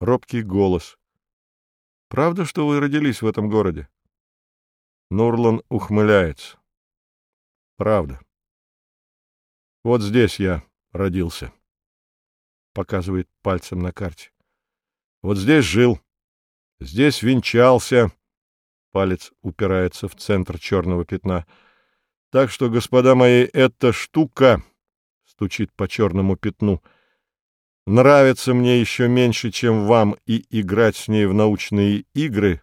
Робкий голос. «Правда, что вы родились в этом городе?» Нурлан ухмыляется. «Правда. Вот здесь я родился». Показывает пальцем на карте. «Вот здесь жил. Здесь венчался». Палец упирается в центр черного пятна. «Так что, господа мои, эта штука...» Стучит по черному пятну — нравится мне еще меньше, чем вам, и играть с ней в научные игры,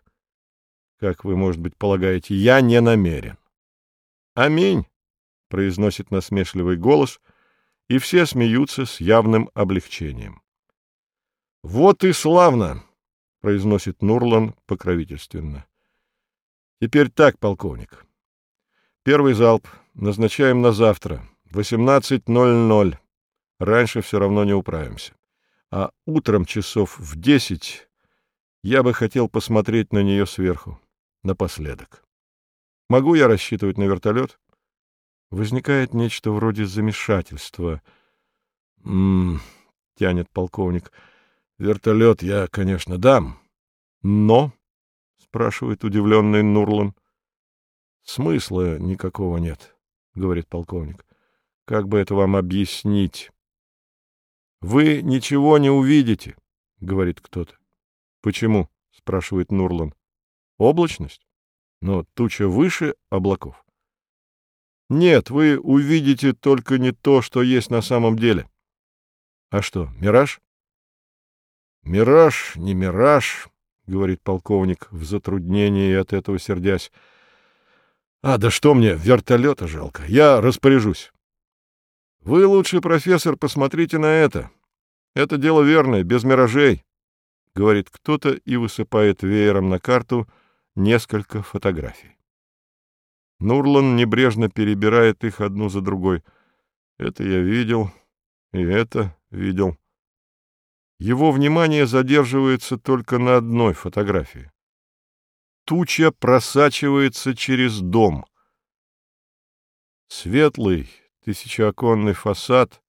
как вы, может быть, полагаете, я не намерен. «Аминь!» — произносит насмешливый голос, и все смеются с явным облегчением. «Вот и славно!» — произносит Нурлан покровительственно. «Теперь так, полковник. Первый залп назначаем на завтра, 18.00. Раньше все равно не управимся. А утром часов в десять я бы хотел посмотреть на нее сверху, напоследок. Могу я рассчитывать на вертолет? Возникает нечто вроде замешательства. «М-м-м», тянет полковник. «Вертолет я, конечно, дам. Но...» — спрашивает удивленный Нурлан. «Смысла никакого нет», — говорит полковник. «Как бы это вам объяснить?» Вы ничего не увидите, говорит кто-то. Почему? спрашивает Нурлан. Облачность? Но туча выше облаков. Нет, вы увидите только не то, что есть на самом деле. А что, мираж? Мираж, не мираж, говорит полковник в затруднении от этого сердясь. А, да что мне, вертолета жалко. Я распоряжусь. Вы лучше, профессор, посмотрите на это. Это дело верное, без миражей, — говорит кто-то и высыпает веером на карту несколько фотографий. Нурлан небрежно перебирает их одну за другой. Это я видел, и это видел. Его внимание задерживается только на одной фотографии. Туча просачивается через дом. Светлый, тысячеоконный фасад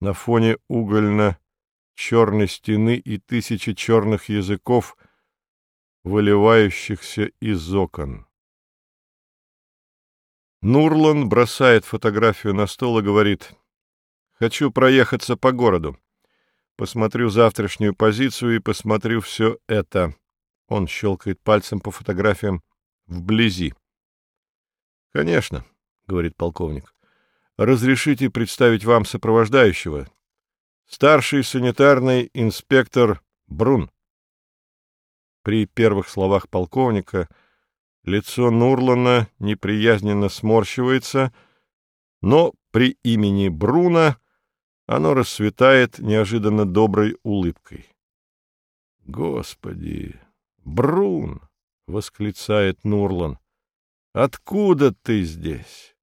на фоне угольно-черной стены и тысячи черных языков, выливающихся из окон. Нурлан бросает фотографию на стол и говорит, «Хочу проехаться по городу. Посмотрю завтрашнюю позицию и посмотрю все это». Он щелкает пальцем по фотографиям вблизи. «Конечно», — говорит полковник. Разрешите представить вам сопровождающего. Старший санитарный инспектор Брун. При первых словах полковника лицо Нурлана неприязненно сморщивается, но при имени Бруна оно расцветает неожиданно доброй улыбкой. «Господи! Брун!» — восклицает Нурлан. «Откуда ты здесь?»